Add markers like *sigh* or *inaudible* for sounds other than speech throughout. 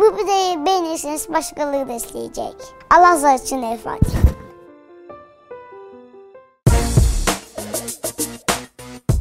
Bu videoyu beğenirseniz başkaları da isteyecek. Allah razı olsun El Fatiha.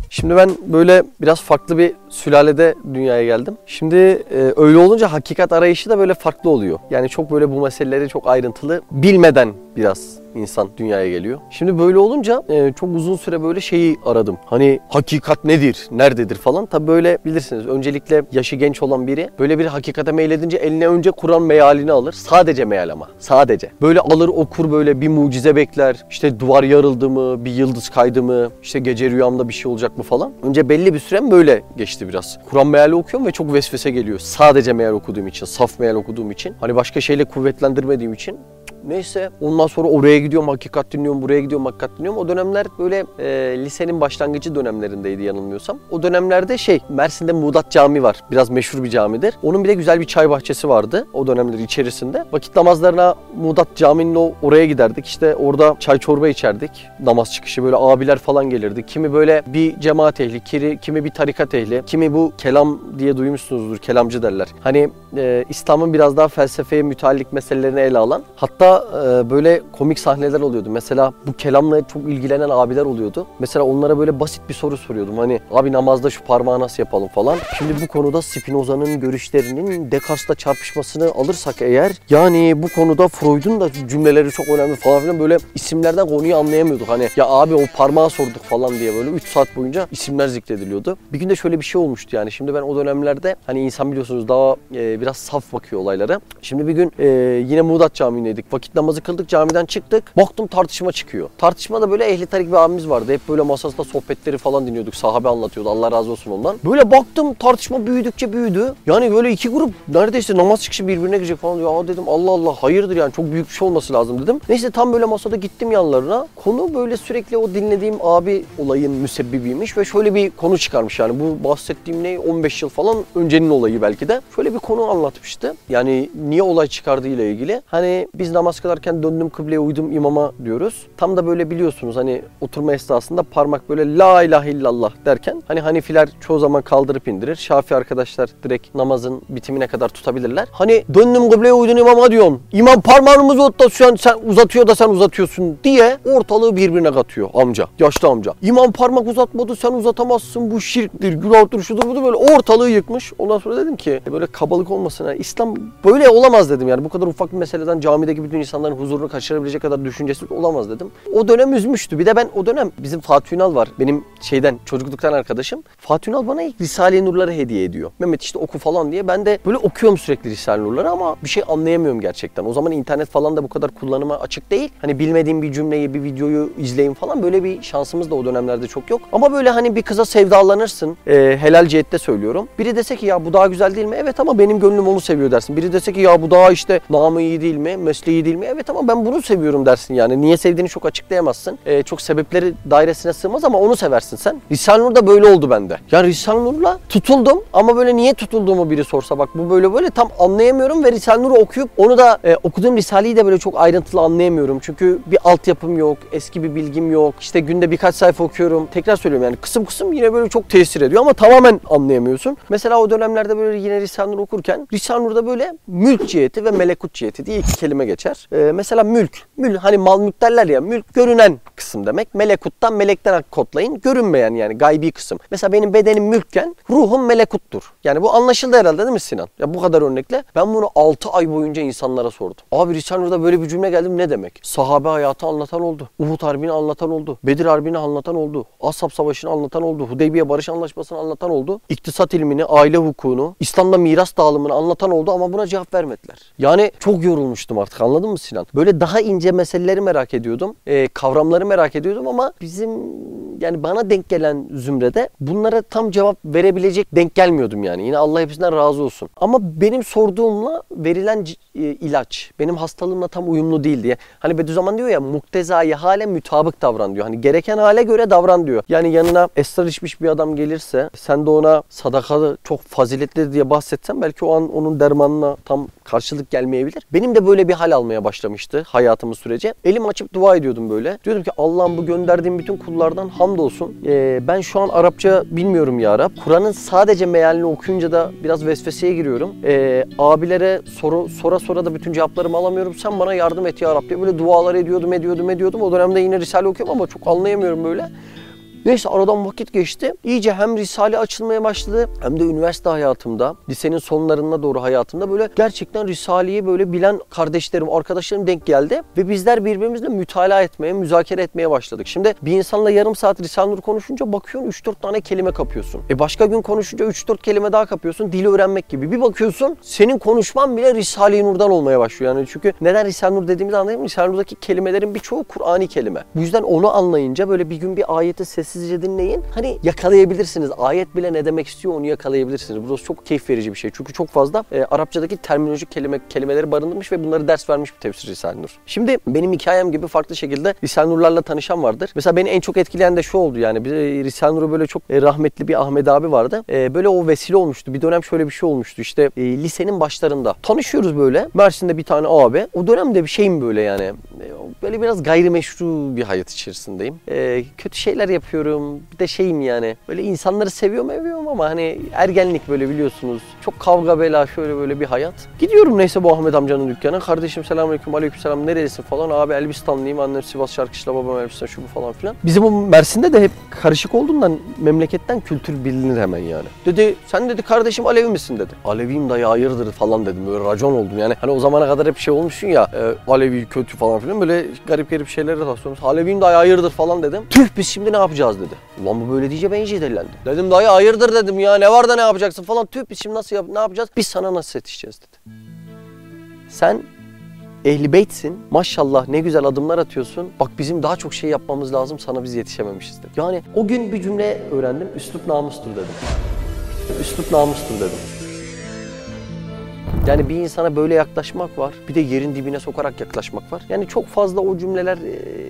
Şimdi ben böyle biraz farklı bir sülalede dünyaya geldim. Şimdi e, öyle olunca hakikat arayışı da böyle farklı oluyor. Yani çok böyle bu meseleleri çok ayrıntılı bilmeden biraz insan dünyaya geliyor. Şimdi böyle olunca e, çok uzun süre böyle şeyi aradım. Hani hakikat nedir, nerededir falan. Tabi böyle bilirsiniz öncelikle yaşı genç olan biri böyle bir hakikate meyledince eline önce Kur'an mealini alır. Sadece meal ama. Sadece. Böyle alır okur böyle bir mucize bekler. İşte duvar yarıldı mı, bir yıldız kaydı mı, işte gece rüyamda bir şey olacak mı falan. Önce belli bir sürem böyle geçti biraz. Kur'an meali okuyorum ve çok vesvese geliyor. Sadece meal okuduğum için, saf meal okuduğum için. Hani başka şeyle kuvvetlendirmediğim için Neyse ondan sonra oraya gidiyorum hakikat dinliyorum, buraya gidiyorum hakikat dinliyorum. O dönemler böyle e, lisenin başlangıcı dönemlerindeydi yanılmıyorsam. O dönemlerde şey Mersin'de Muğdat Cami var. Biraz meşhur bir camidir. Onun bir de güzel bir çay bahçesi vardı o dönemler içerisinde. Vakit namazlarına Muğdat Cami'nin o oraya giderdik. İşte orada çay çorba içerdik. Namaz çıkışı böyle abiler falan gelirdi. Kimi böyle bir cemaat ehli, kiri, kimi bir tarikat ehli, kimi bu kelam diye duymuşsunuzdur. Kelamcı derler. Hani e, İslam'ın biraz daha felsefeye müteallik meselelerini ele alan. Hatta e, böyle komik sahneler oluyordu. Mesela bu kelamla çok ilgilenen abiler oluyordu. Mesela onlara böyle basit bir soru soruyordum. Hani abi namazda şu parmağı nasıl yapalım falan. Şimdi bu konuda Spinoza'nın görüşlerinin Descartes'la çarpışmasını alırsak eğer yani bu konuda Freud'un da cümleleri çok önemli falan filan böyle isimlerden konuyu anlayamıyorduk. Hani ya abi o parmağı sorduk falan diye böyle 3 saat boyunca isimler zikrediliyordu. Bir gün de şöyle bir şey olmuştu yani. Şimdi ben o dönemlerde hani insan biliyorsunuz daha e, biraz saf bakıyor olaylara. Şimdi bir gün e, yine Muğdat Camii'ndeydik. Vakit namazı kıldık camiden çıktık. Baktım tartışma çıkıyor. Tartışmada böyle ehli tarik bir abimiz vardı. Hep böyle masasında sohbetleri falan dinliyorduk. Sahabe anlatıyordu. Allah razı olsun ondan. Böyle baktım tartışma büyüdükçe büyüdü. Yani böyle iki grup neredeyse namaz çıkışı birbirine girecek falan. Aa dedim Allah Allah hayırdır yani çok büyük bir şey olması lazım dedim. Neyse tam böyle masada gittim yanlarına. Konu böyle sürekli o dinlediğim abi olayın müsebbibiymiş ve şöyle bir konu çıkarmış yani. Bu bahsettiğim ne 15 yıl falan öncenin olayı belki de. Şöyle bir konu anlatmıştı. Yani niye olay çıkardığı ile ilgili. Hani biz namaz kılarken döndüm kıbleye uydum imama diyoruz. Tam da böyle biliyorsunuz hani oturma esnasında parmak böyle la ilahe illallah derken hani Hanefiler çoğu zaman kaldırıp indirir. Şafi arkadaşlar direkt namazın bitimine kadar tutabilirler. Hani döndüm kıbleye uydun imama diyorsun. İmam parmağını uzat sen, sen uzatıyor da sen uzatıyorsun diye ortalığı birbirine katıyor amca. Yaşlı amca. İmam parmak uzatmadı sen uzatamazsın bu şirktir, günahtır, şudur budur böyle ortalığı yıkmış. Ondan sonra dedim ki böyle kabalık olmasın. Yani İslam böyle olamaz dedim yani bu kadar ufak bir meseleden camideki bütün insanların huzurunu kaçırabilecek kadar düşüncesiz olamaz dedim. O dönem üzmüştü. Bir de ben o dönem bizim Fatih Ünal var. Benim şeyden çocukluktan arkadaşım. Fatih Ünal bana ilk Risale-i Nurları hediye ediyor. Mehmet işte oku falan diye. Ben de böyle okuyorum sürekli Risale-i Nurları ama bir şey anlayamıyorum gerçekten. O zaman internet falan da bu kadar kullanıma açık değil. Hani bilmediğim bir cümleyi, bir videoyu izleyin falan böyle bir şansımız da o dönemlerde çok yok. Ama böyle hani bir kıza sevdalanırsın. E, helal cihette söylüyorum. Biri dese ki ya bu daha güzel değil mi? Evet ama benim gönlüm onu seviyor dersin. Biri dese ki ya bu daha işte namı iyi değil mi? Mesleği değil mi? Evet ama ben bunu seviyorum dersin yani. Niye sevdiğini çok açıklayamazsın. E, çok sebepleri dairesine sığmaz ama onu seversin sen. Risale Nur da böyle oldu bende. Yani Risale Nur'la tutuldum ama böyle niye tutulduğumu biri sorsa bak bu böyle böyle tam anlayamıyorum ve Risale Nur'u okuyup onu da e, okuduğum Risale'yi de böyle çok ayrıntılı anlayamıyorum. Çünkü bir altyapım yok, eski bir bilgim yok. İşte günde birkaç sayfa okuyorum. Tekrar söylüyorum yani kısım kısım yine böyle çok tesir ediyor ama tamamen anlayamıyorsun. Mesela o dönemlerde böyle yine Risale Nur okurken Risale Nur'da böyle mülk ciheti ve melekut ciheti diye iki kelime geçer. E, mesela mülk. Mülk hani mal mülk derler ya mülk görünen kısım demek. Melekuttan melekten kodlayın. Görünmeyen yani gaybi kısım. Mesela benim bedenim mülkken ruhum melekuttur. Yani bu anlaşıldı herhalde değil mi Sinan? Ya bu kadar örnekle. Ben bunu 6 ay boyunca insanlara sordum. Abi Risale Nur'da böyle bir cümle geldi ne demek? Sahabe hayatı anlatan oldu. Uhud Harbi'ni anlatan oldu. Bedir Harbi'ni anlatan oldu. Ashab Savaşı'nı anlatan oldu. Hudeybiye Barış Anlaşması'nı anlatan oldu. İktisat ilmini, aile hukukunu, İslam'da miras dağılımını anlatan oldu ama buna cevap vermediler. Yani çok yorulmuştum artık anladın mı Sinan? Böyle daha ince meseleleri merak ediyordum. E, kavramları merak ediyordum ama bizim yani bana denk gelen zümrede bunlara tam cevap verebilecek denk gelmiyordum yani. Yine Allah hepsinden razı olsun. Ama benim sorduğumla verilen e, ilaç benim hastalığımla tam uyumlu değil diye. Hani Bediüzzaman diyor ya muktezai hale mütabık davran diyor. Hani gereken hale göre davran diyor. Yani yanına esrar içmiş bir adam gelirse sen de ona sadakalı çok faziletli diye bahsetsen belki o an onun dermanına tam karşılık gelmeyebilir. Benim de böyle bir hal almaya başlamıştı hayatımız sürece. Elim açıp dua ediyordum böyle. Diyordum ki Allah'ım bu gönderdiğim bütün kullardan hamdolsun. Ee, ben şu an Arapça bilmiyorum ya Rab. Kur'an'ın sadece mealini okuyunca da biraz vesveseye giriyorum. Ee, abilere soru sora sora da bütün cevaplarımı alamıyorum. Sen bana yardım et ya Rab diye böyle dualar ediyordum, ediyordum, ediyordum. O dönemde yine Risale okuyorum ama çok anlayamıyorum böyle. Neyse aradan vakit geçti. İyice hem Risale açılmaya başladı hem de üniversite hayatımda, lisenin sonlarına doğru hayatımda böyle gerçekten Risale'yi böyle bilen kardeşlerim, arkadaşlarım denk geldi. Ve bizler birbirimizle mütalaa etmeye, müzakere etmeye başladık. Şimdi bir insanla yarım saat Risale Nur konuşunca bakıyorsun 3-4 tane kelime kapıyorsun. E başka gün konuşunca 3-4 kelime daha kapıyorsun. Dili öğrenmek gibi. Bir bakıyorsun senin konuşman bile Risale-i Nur'dan olmaya başlıyor. Yani çünkü neden Risale-i Nur dediğimizi anlayayım mı? Risale-i Nur'daki kelimelerin birçoğu Kur'ani kelime. Bu yüzden onu anlayınca böyle bir gün bir ayeti sessizce dinleyin. Hani yakalayabilirsiniz. Ayet bile ne demek istiyor onu yakalayabilirsiniz. Burası çok keyif verici bir şey. Çünkü çok fazla e, Arapçadaki terminolojik kelime kelimeleri barındırmış ve bunları ders vermiş bir tefsir Risale-i Nur. Şimdi benim hikayem gibi farklı şekilde Risale-i Nur'larla tanışan vardır. Mesela beni en çok etkileyen de şu oldu yani. Bize Risale-i Nur'u böyle çok e, rahmetli bir Ahmet abi vardı. E, böyle o vesile olmuştu. Bir dönem şöyle bir şey olmuştu. İşte e, lisenin başlarında. Tanışıyoruz böyle. Mersin'de bir tane abi. O dönemde bir şeyim böyle yani. E, böyle biraz gayrimeşru bir hayat içerisindeyim. E, kötü şeyler yapıyorum. Bir de şeyim yani. Böyle insanları seviyorum eviyorum ama hani ergenlik böyle biliyorsunuz. Çok kavga bela şöyle böyle bir hayat. Gidiyorum neyse bu Ahmet amcanın dükkana. Kardeşim selamünaleyküm aleykümselam neredesin falan. Abi Elbistanlıyım. Annem Sivas Şarkışla babam Elbistan şu bu falan filan. Bizim o Mersin'de de hep karışık olduğundan memleketten kültür bilinir hemen yani. Dedi sen dedi kardeşim Alevi misin dedi. Aleviyim dayı hayırdır falan dedim. Böyle racon oldum yani. Hani o zamana kadar hep şey olmuşsun ya. E, Alevi kötü falan filan böyle garip garip şeylere rastlıyoruz. Aleviyim dayı hayırdır falan dedim. Tüh biz şimdi ne yapacağız dedi. Ulan bu böyle diyece ben iyice delilendim. Dedim dayı hayırdır dedim ya ne var da ne yapacaksın falan. Tüh biz şimdi nasıl yap ne yapacağız? Biz sana nasıl yetişeceğiz dedi. Sen ehli beytsin. Maşallah ne güzel adımlar atıyorsun. Bak bizim daha çok şey yapmamız lazım. Sana biz yetişememişiz dedi. Yani o gün bir cümle öğrendim. Üslup namustur dedim. Üslup namustur dedim. Yani bir insana böyle yaklaşmak var. Bir de yerin dibine sokarak yaklaşmak var. Yani çok fazla o cümleler e,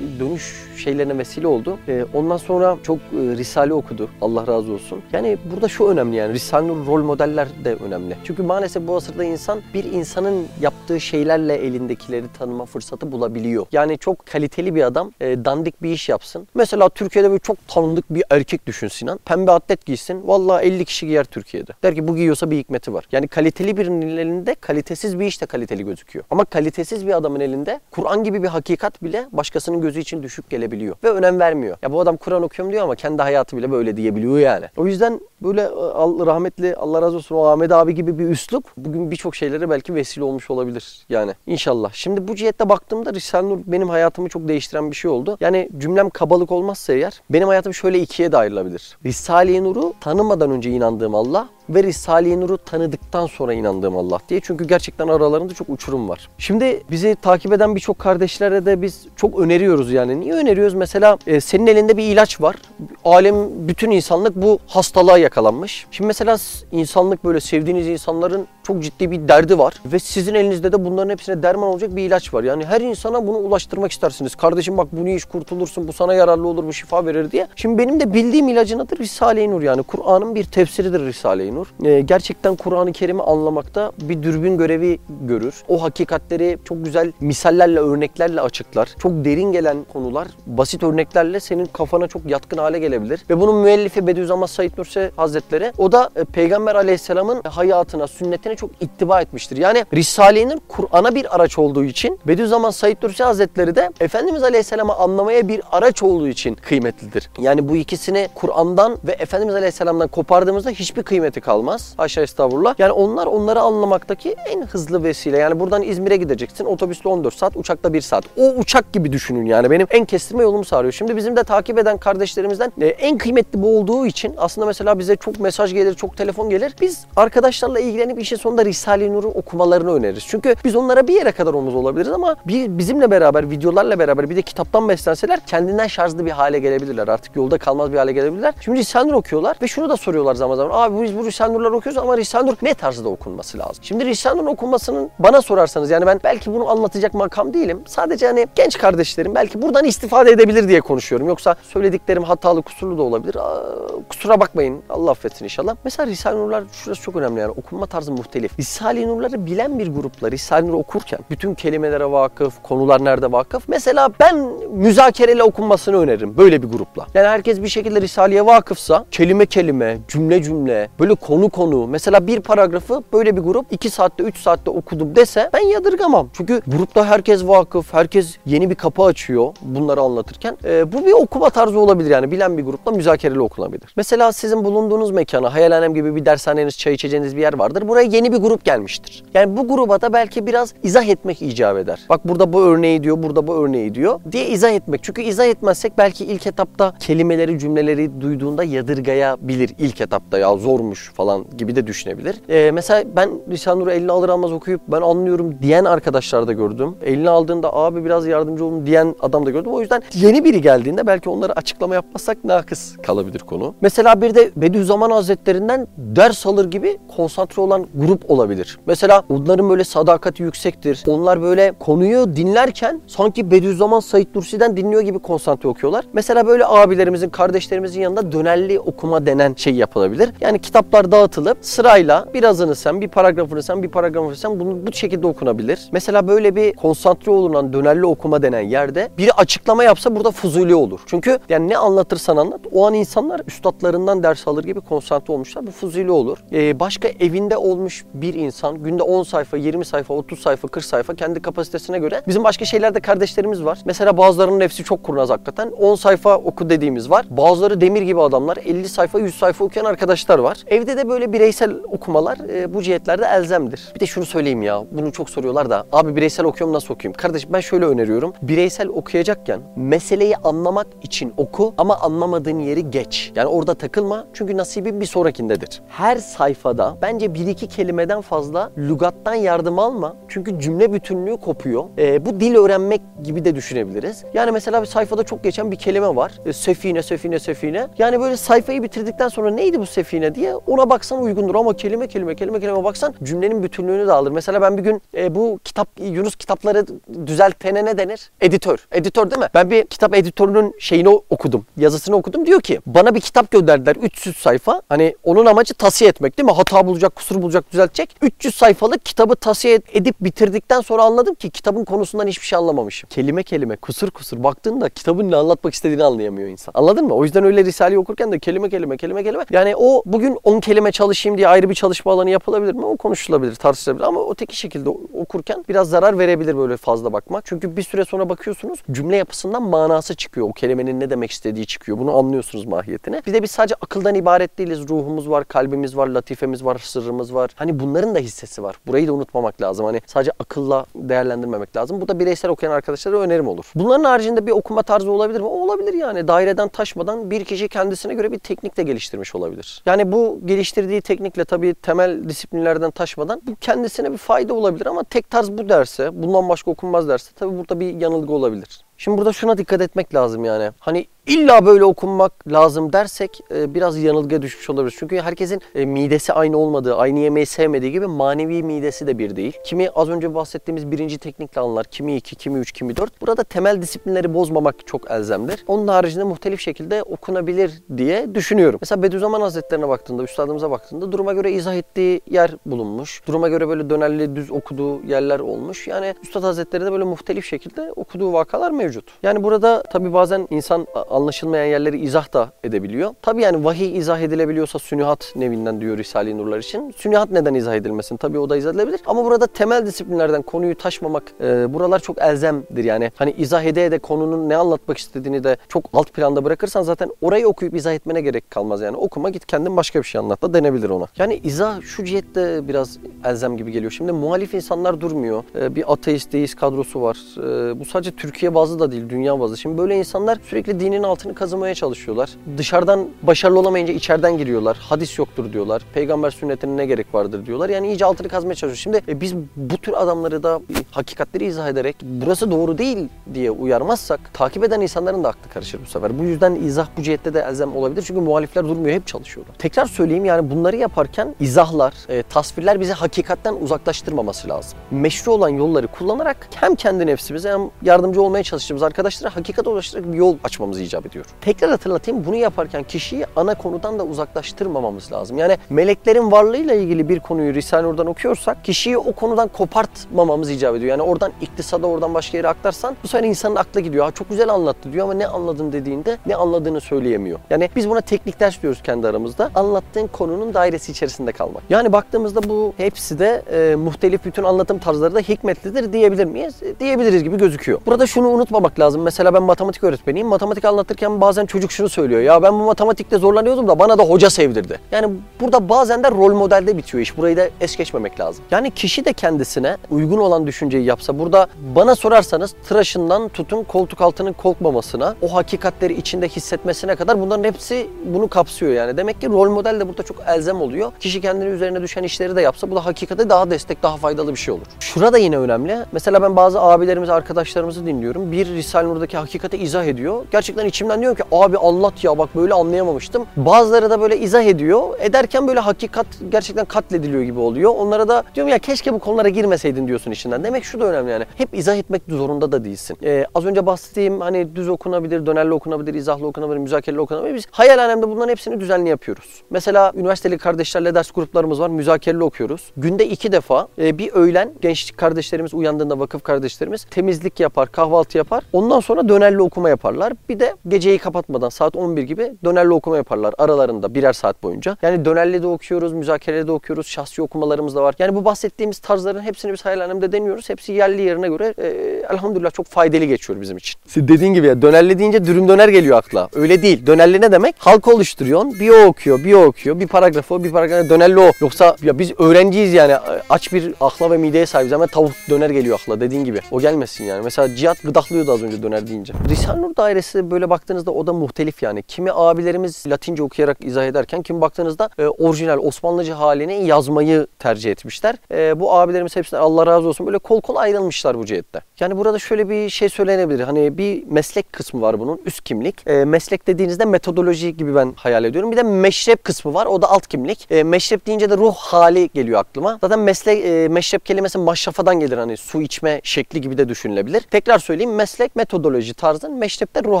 dönüş şeylerine vesile oldu. E, ondan sonra çok e, Risale okudu. Allah razı olsun. Yani burada şu önemli yani Risale Nur rol modeller de önemli. Çünkü maalesef bu asırda insan bir insanın yaptığı şeylerle elindekileri tanıma fırsatı bulabiliyor. Yani çok kaliteli bir adam e, dandik bir iş yapsın. Mesela Türkiye'de böyle çok tanıdık bir erkek düşün Sinan. Pembe atlet giysin. Vallahi 50 kişi giyer Türkiye'de. Der ki bu giyiyorsa bir hikmeti var. Yani kaliteli birinin elinde kalitesiz bir iş de kaliteli gözüküyor. Ama kalitesiz bir adamın elinde Kur'an gibi bir hakikat bile başkasının gözü için düşük gelebiliyor. Ve önem vermiyor. Ya bu adam Kur'an okuyorum diyor ama kendi hayatı bile böyle diyebiliyor yani. O yüzden böyle e, rahmetli Allah razı olsun o Ahmet abi gibi bir üslup bugün birçok şeylere belki vesile olmuş olabilir yani. İnşallah. Şimdi bu cihette baktığımda Risale Nur benim hayatımı çok değiştiren bir şey oldu. Yani cümlem kabalık olmazsa eğer benim hayatım şöyle ikiye de ayrılabilir. Risale-i Nur'u tanımadan önce inandığım Allah ve Risale-i Nur'u tanıdıktan sonra inandığım Allah diye. Çünkü gerçekten aralarında çok uçurum var. Şimdi bizi takip eden birçok kardeşlere de biz çok öneriyoruz yani. Niye öneriyoruz? Mesela e, senin elinde bir ilaç var. Alem, bütün insanlık bu hastalığa yakalanmış. Şimdi mesela insanlık böyle sevdiğiniz insanların çok ciddi bir derdi var. Ve sizin elinizde de bunların hepsine derman olacak bir ilaç var. Yani her insana bunu ulaştırmak istersiniz. Kardeşim bak bunu iş kurtulursun, bu sana yararlı olur, bu şifa verir diye. Şimdi benim de bildiğim ilacın adı Risale-i Nur yani. Kur'an'ın bir tefsiridir Risale-i Nur. Ee, gerçekten Kur'an-ı Kerim'i anlamakta bir dürbün görevi görür. O hakikatleri çok güzel misallerle, örneklerle açıklar. Çok derin gelen konular basit örneklerle senin kafana çok yatkın hale gelebilir. Ve bunun müellifi Bediüzzaman Said Nursi Hazretleri o da e, Peygamber Aleyhisselam'ın hayatına, sünnetine çok ittiba etmiştir. Yani Risale'nin Kur'an'a bir araç olduğu için Bediüzzaman Said Nursi Hazretleri de Efendimiz Aleyhisselam'ı anlamaya bir araç olduğu için kıymetlidir. Yani bu ikisini Kur'an'dan ve Efendimiz Aleyhisselam'dan kopardığımızda hiçbir kıymeti kalmaz. Haşa estağfurullah. Yani onlar onları anlamaktaki en hızlı vesile. Yani buradan İzmir'e gideceksin. Otobüsle 14 saat, uçakla 1 saat. O uçak gibi düşünün yani. Benim en kestirme yolumu sağlıyor. Şimdi bizim de takip eden kardeşlerimizden e, en kıymetli bu olduğu için aslında mesela bize çok mesaj gelir, çok telefon gelir. Biz arkadaşlarla ilgilenip işin sonunda Risale-i Nur'u okumalarını öneririz. Çünkü biz onlara bir yere kadar omuz olabiliriz ama bir, bizimle beraber, videolarla beraber bir de kitaptan beslenseler kendinden şarjlı bir hale gelebilirler. Artık yolda kalmaz bir hale gelebilirler. Şimdi Risale-i Nur okuyorlar ve şunu da soruyorlar zaman zaman. Abi biz bu Risale-i Nur'ları okuyoruz ama Risale-i Nur ne tarzda okunması lazım? Şimdi Risale-i Nur okunmasının bana sorarsanız yani ben belki bunu anlatacak makam değilim. Sadece hani genç kardeşlerim belki buradan istifade edebilir diye konuşuyorum. Yoksa söylediklerim hatalı, kusurlu da olabilir. Aa, kusura bakmayın. Allah affetsin inşallah. Mesela Risale-i Nur'lar şurası çok önemli yani. Okunma tarzı muhteşem muhtelif. Risale-i Nurları bilen bir grupla Risale-i Nur okurken bütün kelimelere vakıf, konular nerede vakıf. Mesela ben müzakereyle okunmasını öneririm böyle bir grupla. Yani herkes bir şekilde Risale'ye vakıfsa kelime kelime, cümle cümle, böyle konu konu. Mesela bir paragrafı böyle bir grup 2 saatte 3 saatte okudum dese ben yadırgamam. Çünkü grupta herkes vakıf, herkes yeni bir kapı açıyor bunları anlatırken. Ee, bu bir okuma tarzı olabilir yani bilen bir grupla müzakereli okunabilir. Mesela sizin bulunduğunuz mekana hayalhanem gibi bir dershaneniz, çay içeceğiniz bir yer vardır. Buraya yeni bir grup gelmiştir. Yani bu gruba da belki biraz izah etmek icap eder. Bak burada bu örneği diyor, burada bu örneği diyor diye izah etmek. Çünkü izah etmezsek belki ilk etapta kelimeleri, cümleleri duyduğunda yadırgayabilir ilk etapta ya zormuş falan gibi de düşünebilir. Ee, mesela ben Risale-i Nur'u eline alır almaz okuyup ben anlıyorum diyen arkadaşlar da gördüm. Eline aldığında abi biraz yardımcı olun diyen adam da gördüm. O yüzden yeni biri geldiğinde belki onları açıklama yapmazsak nakıs kalabilir konu. Mesela bir de Bediüzzaman Hazretlerinden ders alır gibi konsantre olan grup olabilir. Mesela onların böyle sadakati yüksektir. Onlar böyle konuyu dinlerken sanki Bediüzzaman Said Nursi'den dinliyor gibi konsantre okuyorlar. Mesela böyle abilerimizin, kardeşlerimizin yanında dönerli okuma denen şey yapılabilir. Yani kitaplar dağıtılıp sırayla birazını sen, bir paragrafını sen, bir paragrafını sen bunu bu şekilde okunabilir. Mesela böyle bir konsantre olunan dönerli okuma denen yerde biri açıklama yapsa burada fuzuli olur. Çünkü yani ne anlatırsan anlat o an insanlar üstadlarından ders alır gibi konsantre olmuşlar. Bu fuzuli olur. Ee, başka evinde olmuş bir insan günde 10 sayfa, 20 sayfa, 30 sayfa, 40 sayfa kendi kapasitesine göre bizim başka şeylerde kardeşlerimiz var. Mesela bazılarının nefsi çok kurnaz hakikaten. 10 sayfa oku dediğimiz var. Bazıları demir gibi adamlar. 50 sayfa, 100 sayfa okuyan arkadaşlar var. Evde de böyle bireysel okumalar e, bu cihetlerde elzemdir. Bir de şunu söyleyeyim ya. Bunu çok soruyorlar da. Abi bireysel okuyorum nasıl okuyayım? Kardeşim ben şöyle öneriyorum. Bireysel okuyacakken meseleyi anlamak için oku ama anlamadığın yeri geç. Yani orada takılma çünkü nasibin bir sonrakindedir. Her sayfada bence bir iki kelimeden fazla lügattan yardım alma. Çünkü cümle bütünlüğü kopuyor. E, bu dil öğrenmek gibi de düşünebiliriz. Yani mesela bir sayfada çok geçen bir kelime var. E, sefine, sefine, sefine. Yani böyle sayfayı bitirdikten sonra neydi bu sefine diye ona baksan uygundur ama kelime kelime kelime kelime baksan cümlenin bütünlüğünü de alır. Mesela ben bir gün e, bu kitap Yunus kitapları düzeltene ne denir? Editör. Editör değil mi? Ben bir kitap editörünün şeyini okudum. Yazısını okudum. Diyor ki bana bir kitap gönderdiler 300 sayfa. Hani onun amacı tavsiye etmek değil mi? Hata bulacak, kusur bulacak, düzeltecek. 300 sayfalık kitabı tavsiye edip bitirdikten sonra anladım ki kitabın konusundan hiçbir şey anlamamışım. Kelime kelime, kusur kusur baktığında kitabın ne anlatmak istediğini anlayamıyor insan. Anladın mı? O yüzden öyle Risale'yi okurken de kelime kelime, kelime kelime. Yani o bugün 10 kelime çalışayım diye ayrı bir çalışma alanı yapılabilir mi? O konuşulabilir, tartışılabilir ama öteki şekilde okurken biraz zarar verebilir böyle fazla bakmak. Çünkü bir süre sonra bakıyorsunuz cümle yapısından manası çıkıyor. O kelimenin ne demek istediği çıkıyor. Bunu anlıyorsunuz mahiyetini. Bir de biz sadece akıldan ibaret değiliz. Ruhumuz var, kalbimiz var, latifemiz var, sırrımız var. Hani bunların da hissesi var. Burayı da unutmamak lazım. Hani sadece akılla değerlendirmemek lazım. Bu da bireysel okuyan arkadaşlara önerim olur. Bunların haricinde bir okuma tarzı olabilir mi? O olabilir yani. Daireden taşmadan bir kişi kendisine göre bir teknik de geliştirmiş olabilir. Yani bu geliştirdiği teknikle tabii temel disiplinlerden taşmadan bu kendisine bir fayda olabilir ama tek tarz bu derse, bundan başka okunmaz derse tabii burada bir yanılgı olabilir. Şimdi burada şuna dikkat etmek lazım yani. Hani illa böyle okunmak lazım dersek e, biraz yanılgıya düşmüş olabiliriz. Çünkü herkesin e, midesi aynı olmadığı, aynı yemeği sevmediği gibi manevi midesi de bir değil. Kimi az önce bahsettiğimiz birinci teknikle anlar, kimi iki, kimi üç, kimi dört. Burada temel disiplinleri bozmamak çok elzemdir. Onun haricinde muhtelif şekilde okunabilir diye düşünüyorum. Mesela Bediüzzaman Hazretlerine baktığında, üstadımıza baktığında duruma göre izah ettiği yer bulunmuş. Duruma göre böyle dönerli düz okuduğu yerler olmuş. Yani Üstad Hazretleri de böyle muhtelif şekilde okuduğu vakalar mevcut. Yani burada tabi bazen insan anlaşılmayan yerleri izah da edebiliyor. Tabi yani vahiy izah edilebiliyorsa sünnihat nevinden diyor Risale-i Nurlar için. Sünnihat neden izah edilmesin? Tabi o da izah edilebilir. Ama burada temel disiplinlerden konuyu taşmamak e, buralar çok elzemdir yani. Hani izah ede ede konunun ne anlatmak istediğini de çok alt planda bırakırsan zaten orayı okuyup izah etmene gerek kalmaz yani. Okuma git kendin başka bir şey anlat da denebilir ona. Yani izah şu cihette biraz elzem gibi geliyor. Şimdi muhalif insanlar durmuyor. E, bir ateist, deist kadrosu var. E, bu sadece Türkiye bazı da değil, dünya bazı. Şimdi böyle insanlar sürekli dinin altını kazımaya çalışıyorlar. Dışarıdan başarılı olamayınca içeriden giriyorlar. Hadis yoktur diyorlar. Peygamber sünnetine ne gerek vardır diyorlar. Yani iyice altını kazmaya çalışıyor. Şimdi e, biz bu tür adamları da hakikatleri izah ederek burası doğru değil diye uyarmazsak takip eden insanların da aklı karışır bu sefer. Bu yüzden izah bu cihette de elzem olabilir. Çünkü muhalifler durmuyor. Hep çalışıyorlar. Tekrar söyleyeyim yani bunları yaparken izahlar, e, tasvirler bizi hakikatten uzaklaştırmaması lazım. Meşru olan yolları kullanarak hem kendi nefsimize hem yardımcı olmaya çalıştığımız arkadaşlara hakikat ulaştırarak bir yol açmamız icap icap ediyor. Tekrar hatırlatayım bunu yaparken kişiyi ana konudan da uzaklaştırmamamız lazım. Yani meleklerin varlığıyla ilgili bir konuyu Risale-i Nur'dan okuyorsak kişiyi o konudan kopartmamamız icap ediyor. Yani oradan iktisada oradan başka yere aktarsan bu sefer insanın aklı gidiyor. Ha, çok güzel anlattı diyor ama ne anladın dediğinde ne anladığını söyleyemiyor. Yani biz buna teknik ders diyoruz kendi aramızda. Anlattığın konunun dairesi içerisinde kalmak. Yani baktığımızda bu hepsi de e, muhtelif bütün anlatım tarzları da hikmetlidir diyebilir miyiz? E, diyebiliriz gibi gözüküyor. Burada şunu unutmamak lazım. Mesela ben matematik öğretmeniyim. Matematik anlatırken bazen çocuk şunu söylüyor. Ya ben bu matematikte zorlanıyordum da bana da hoca sevdirdi. Yani burada bazen de rol modelde bitiyor iş. Burayı da es geçmemek lazım. Yani kişi de kendisine uygun olan düşünceyi yapsa burada bana sorarsanız tıraşından tutun koltuk altının kolkmamasına, o hakikatleri içinde hissetmesine kadar bunların hepsi bunu kapsıyor yani. Demek ki rol model de burada çok elzem oluyor. Kişi kendini üzerine düşen işleri de yapsa bu da hakikate daha destek, daha faydalı bir şey olur. Şurada yine önemli. Mesela ben bazı abilerimiz, arkadaşlarımızı dinliyorum. Bir Risale-i Nur'daki hakikati izah ediyor. Gerçekten içimden diyorum ki abi anlat ya bak böyle anlayamamıştım. Bazıları da böyle izah ediyor. Ederken böyle hakikat gerçekten katlediliyor gibi oluyor. Onlara da diyorum ya keşke bu konulara girmeseydin diyorsun içinden. Demek şu da önemli yani. Hep izah etmek zorunda da değilsin. Ee, az önce bahsettiğim hani düz okunabilir, dönerli okunabilir, izahlı okunabilir, müzakereli okunabilir. Biz hayal alemde bunların hepsini düzenli yapıyoruz. Mesela üniversiteli kardeşlerle ders gruplarımız var. Müzakereli okuyoruz. Günde iki defa e, bir öğlen gençlik kardeşlerimiz uyandığında vakıf kardeşlerimiz temizlik yapar, kahvaltı yapar. Ondan sonra dönerli okuma yaparlar. Bir de geceyi kapatmadan saat 11 gibi dönerli okuma yaparlar aralarında birer saat boyunca. Yani dönerli de okuyoruz, müzakereli de okuyoruz, şahsi okumalarımız da var. Yani bu bahsettiğimiz tarzların hepsini biz hayal alemde deniyoruz. Hepsi yerli yerine göre e, elhamdülillah çok faydalı geçiyor bizim için. Siz dediğin gibi ya dönerli deyince dürüm döner geliyor akla. Öyle değil. Dönerli ne demek? Halk oluşturuyorsun. Bir o okuyor, bir o okuyor. Bir paragrafı o, bir paragrafı dönerli o. Yoksa ya biz öğrenciyiz yani. Aç bir akla ve mideye sahibiz. Hemen tavuk döner geliyor akla dediğin gibi. O gelmesin yani. Mesela cihat gıdaklıyordu az önce döner deyince. Risale-i Nur dairesi böyle baktığınızda o da muhtelif yani. Kimi abilerimiz Latince okuyarak izah ederken kim baktığınızda e, orijinal Osmanlıca halini yazmayı tercih etmişler. E, bu abilerimiz hepsinden Allah razı olsun böyle kol kol ayrılmışlar bu cihette. Yani burada şöyle bir şey söylenebilir. Hani bir meslek kısmı var bunun üst kimlik. E, meslek dediğinizde metodoloji gibi ben hayal ediyorum. Bir de meşrep kısmı var. O da alt kimlik. E, meşrep deyince de ruh hali geliyor aklıma. Zaten meslek e, meşrep kelimesi maşrafadan gelir. Hani su içme şekli gibi de düşünülebilir. Tekrar söyleyeyim. Meslek metodoloji tarzın meşrepte ruh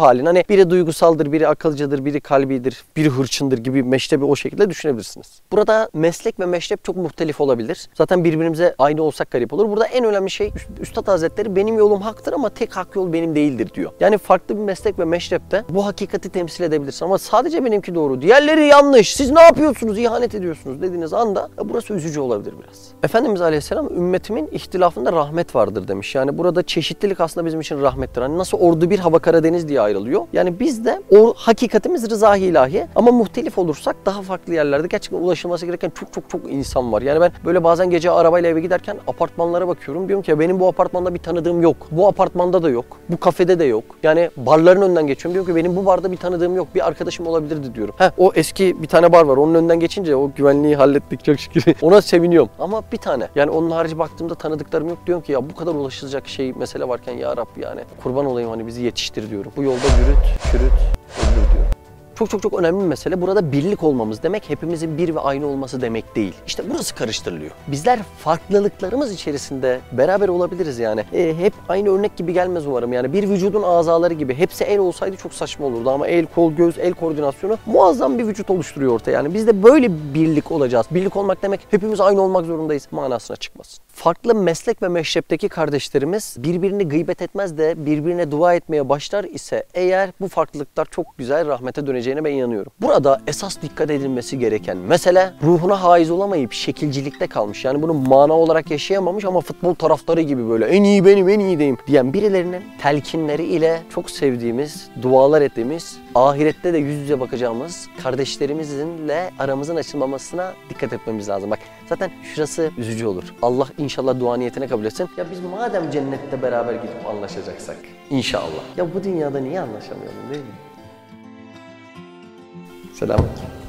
halin. Hani biri duygusaldır, biri akılcıdır, biri kalbidir, biri hırçındır gibi meşrebi o şekilde düşünebilirsiniz. Burada meslek ve meşrep çok muhtelif olabilir. Zaten birbirimize aynı olsak garip olur. Burada en önemli şey Üst- Üstad Hazretleri benim yolum haktır ama tek hak yol benim değildir diyor. Yani farklı bir meslek ve meşrepte bu hakikati temsil edebilirsin ama sadece benimki doğru. Diğerleri yanlış. Siz ne yapıyorsunuz? İhanet ediyorsunuz dediğiniz anda e, burası üzücü olabilir biraz. Efendimiz Aleyhisselam ümmetimin ihtilafında rahmet vardır demiş. Yani burada çeşitlilik aslında bizim için rahmettir. Hani nasıl ordu bir hava Karadeniz diye ayrılıyor. Yani biz de o hakikatimiz rıza ilahi ama muhtelif olursak daha farklı yerlerde gerçekten ulaşılması gereken çok çok çok insan var. Yani ben böyle bazen gece arabayla eve giderken apartmanlara bakıyorum. Diyorum ki benim bu apartmanda bir tanıdığım yok. Bu apartmanda da yok. Bu kafede de yok. Yani barların önünden geçiyorum. Diyorum ki benim bu barda bir tanıdığım yok. Bir arkadaşım olabilirdi diyorum. Heh, o eski bir tane bar var. Onun önünden geçince o güvenliği hallettik çok şükür. *laughs* Ona seviniyorum. Ama bir tane. Yani onun harici baktığımda tanıdıklarım yok. Diyorum ki ya bu kadar ulaşılacak şey mesele varken ya Rab yani kurban olayım hani bizi yetiştir diyorum. Bu yolda yürüt, çürüt, öldür diyorum. Çok çok çok önemli bir mesele. Burada birlik olmamız demek hepimizin bir ve aynı olması demek değil. İşte burası karıştırılıyor. Bizler farklılıklarımız içerisinde beraber olabiliriz yani. E, hep aynı örnek gibi gelmez umarım. Yani bir vücudun azaları gibi. Hepsi el olsaydı çok saçma olurdu ama el, kol, göz, el koordinasyonu muazzam bir vücut oluşturuyor ortaya. Yani biz de böyle bir birlik olacağız. Birlik olmak demek hepimiz aynı olmak zorundayız manasına çıkmasın. Farklı meslek ve meşrepteki kardeşlerimiz birbirini gıybet etmez de birbirine dua etmeye başlar ise eğer bu farklılıklar çok güzel rahmete döneceğine ben inanıyorum. Burada esas dikkat edilmesi gereken mesele ruhuna haiz olamayıp şekilcilikte kalmış. Yani bunu mana olarak yaşayamamış ama futbol taraftarı gibi böyle en iyi benim en iyi deyim diyen birilerinin telkinleri ile çok sevdiğimiz, dualar ettiğimiz, ahirette de yüz yüze bakacağımız kardeşlerimizle aramızın açılmamasına dikkat etmemiz lazım. Bak zaten şurası üzücü olur. Allah inşallah dua niyetine kabul etsin. Ya biz madem cennette beraber gidip anlaşacaksak inşallah. Ya bu dünyada niye anlaşamayalım değil mi? Selamat.